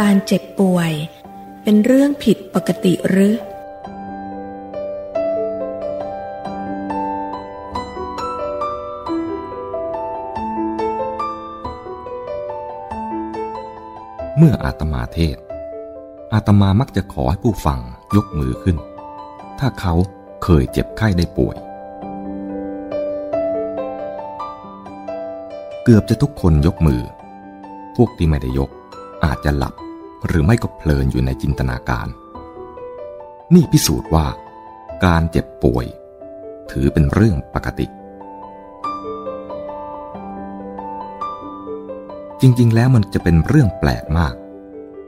การเจ็บป่วย เป็นเรื่องผิดปกติหรือ เมื่ออาตมาเทศ อาตมามักจะขอให้ผู้ฟังยกมือขึ้น ถ้าเขาเคยเจ็บไข้ได้ป่วย เกือบจะทุกคนยกมือ พวกที่ไม่ได้ยกอาจจะหลับ หรือไม่ก็เพลินอยู่ในจินตนาการ นี่พิสูจน์ว่า การเจ็บป่วย ถือเป็นเรื่องปกติ จริงๆ แล้วมันจะเป็นเรื่องแปลกมาก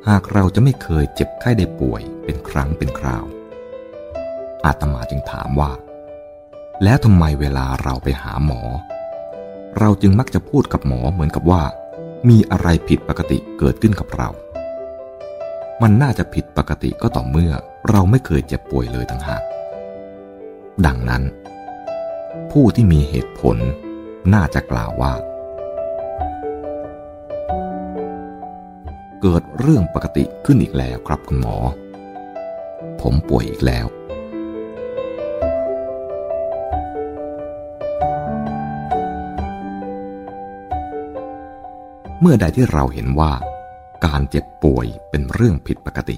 หากเราจะไม่เคยเจ็บไข้ได้ป่วยเป็นครั้งเป็นคราว อาตมาจึงถามว่า แล้วทำไมเวลาเราไปหาหมอ เราจึงมักจะพูดกับหมอเหมือนกับว่า มีอะไรผิดปกติเกิดขึ้นกับเรา มันน่าจะผิดปกติก็ต่อเมื่อเราไม่เคยเจ็บป่วยเลยทั้งหาก ดังนั้น ผู้ที่มีเหตุผลน่าจะกล่าวว่า เกิดเรื่องปกติขึ้นอีกแล้วครับคุณหมอ ผมป่วยอีกแล้วเมื่อใดที่เราเห็นว่า การเจ็บป่วยเป็นเรื่องผิดปกติ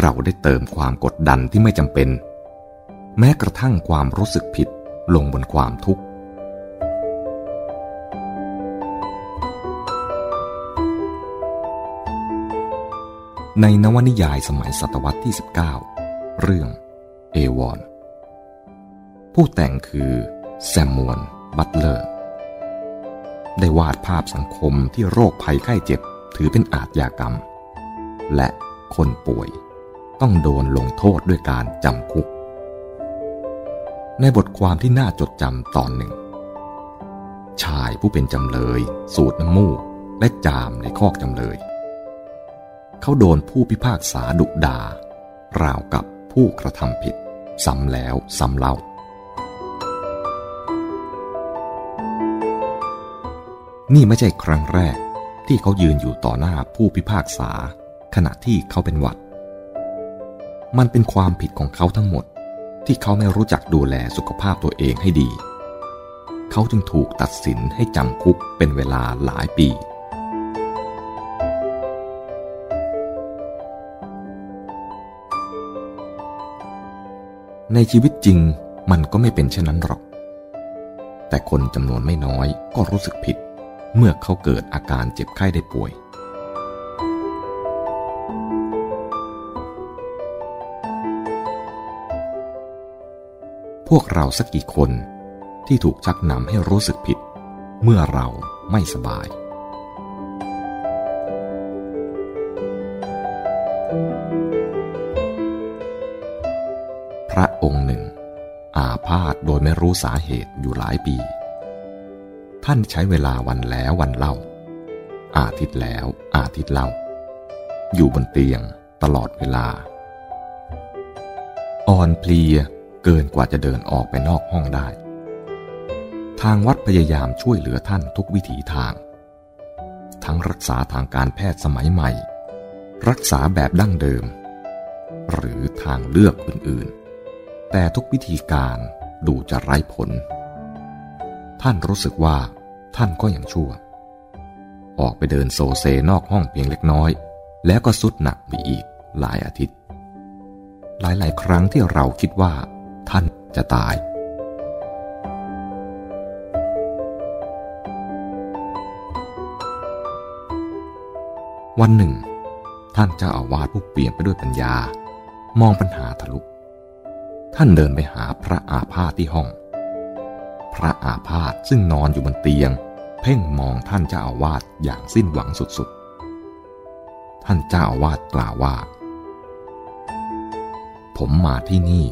เราได้เติมความกดดันที่ไม่จำเป็น แม้กระทั่งความรู้สึกผิดลงบนความทุกข์ ในนวนิยายสมัยศตวรรษที่ 19 เรื่องเอวอนผู้แต่งคือแซมมวน บัตเลอร์ ได้วาดภาพสังคมที่โรคภัยไข้เจ็บ ถือเป็นอาทยากรรม และคนป่วยต้องโดนลงโทษด้วยการจำคุก ในบทความที่น่าจดจำตอนหนึ่ง ชายผู้เป็นจำเลย สูดน้ำมูกและจามในคอกจำเลย เขาโดนผู้พิพากษาดุดา ราวกับผู้กระทำผิด ซ้ำแล้วซ้ำเล่า นี่ไม่ใช่ครั้งแรก ที่เขายืนอยู่ต่อหน้าผู้พิพากษา ขณะที่เขาเป็นหวัด มันเป็นความผิดของเขาทั้งหมด ที่เขาไม่รู้จักดูแลสุขภาพตัวเองให้ดี เขาจึงถูกตัดสินให้จำคุกเป็นเวลาหลายปี ในชีวิตจริงมันก็ไม่เป็นเช่นนั้นหรอก แต่คนจำนวนไม่น้อยก็รู้สึกผิด เมื่อเขาเกิดอาการเจ็บไข้ได้ป่วย พวกเราสักกี่คนที่ถูกชักนำให้รู้สึกผิด เมื่อเราไม่สบาย พระองค์หนึ่ง อาพาธโดยไม่รู้สาเหตุอยู่หลายปี ท่านใช้เวลาวันแล้ววันเล่า อาทิตย์แล้วอาทิตย์เล่า อยู่บนเตียงตลอดเวลา อ่อนเพลียเกินกว่าจะเดินออกไปนอกห้องได้ ทางวัดพยายามช่วยเหลือท่านทุกวิถีทาง ทั้งรักษาทางการแพทย์สมัยใหม่ รักษาแบบดั้งเดิม หรือทางเลือกอื่นๆ แต่ทุกวิธีการดูจะไร้ผล ท่านรู้สึกว่า ท่านก็ยังชั่ว ออกไปเดินโซเซนอกห้องเพียงเล็กน้อย แล้วก็สุดหนักไปอีกหลายอาทิตย์ หลายๆ ครั้งที่เราคิดว่า ท่านจะตาย วันหนึ่ง ท่านเจ้าอาวาสผู้เปลี่ยนไปด้วยปัญญา มองปัญหาทะลุท่านเดินไปหาพระอาพาธที่ห้อง พระอาพาธซึ่งนอนอยู่บนเตียง เพ่งมองท่านเจ้าอาวาสอย่างสิ้นหวังสุดๆ ท่านเจ้าอาวาสกล่าวว่า ผมมาที่นี่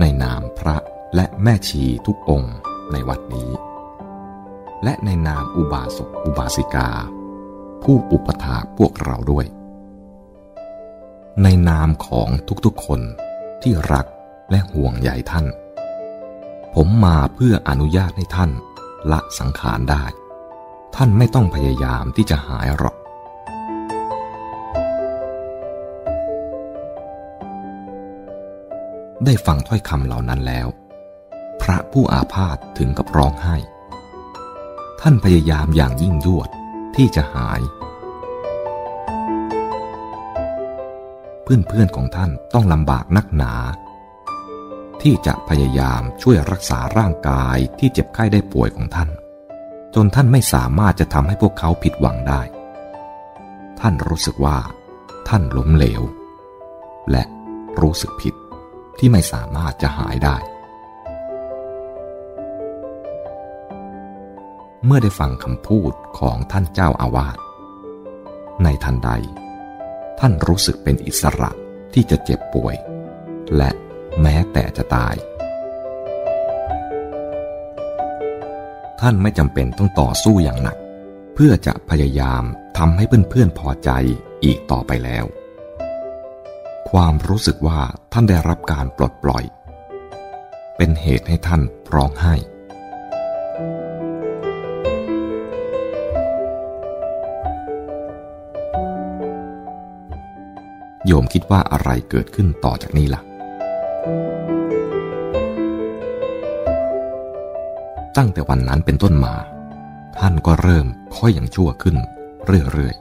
ในนามพระและแม่ชีทุกองค์ในวัดนี้ และในนามอุบาสกอุบาสิกา ผู้อุปถากพวกเราด้วย ในนามของทุกๆคนที่รักและห่วงใยท่าน ผมมาเพื่ออนุญาตให้ท่านละสังขารได้ ท่านไม่ต้องพยายามที่จะหายหรอก ได้ฟังถ้อยคำเหล่านั้นแล้ว พระผู้อาพาธถึงกับร้องไห้ ท่านพยายามอย่างยิ่งยวดที่จะหาย เพื่อนๆของท่านต้องลำบากนักหนาที่จะพยายามช่วยรักษาร่างกายที่เจ็บไข้ได้ป่วยของท่าน จนท่านไม่สามารถจะทำให้พวกเขาผิดหวังได้ ท่านรู้สึกว่า ท่านล้มเหลว และรู้สึกผิดที่ไม่สามารถจะหายได้ เมื่อได้ฟังคำพูดของท่านเจ้าอาวาส ในทันใด ท่านรู้สึกเป็นอิสระที่จะเจ็บป่วย และแม้แต่จะตาย ท่านไม่จำเป็นต้องต่อสู้อย่างหนัก เพื่อจะพยายามทำให้เพื่อนๆพอใจอีกต่อไปแล้ว ความรู้สึกว่าท่านได้รับการปลดปล่อย เป็นเหตุให้ท่านร้องไห้ โยมคิดว่าอะไรเกิดขึ้นต่อจากนี้ล่ะ ตั้งแต่วันนั้นเป็นต้นมา ท่านก็เริ่มค่อยอย่างชั่วขึ้นเรื่อย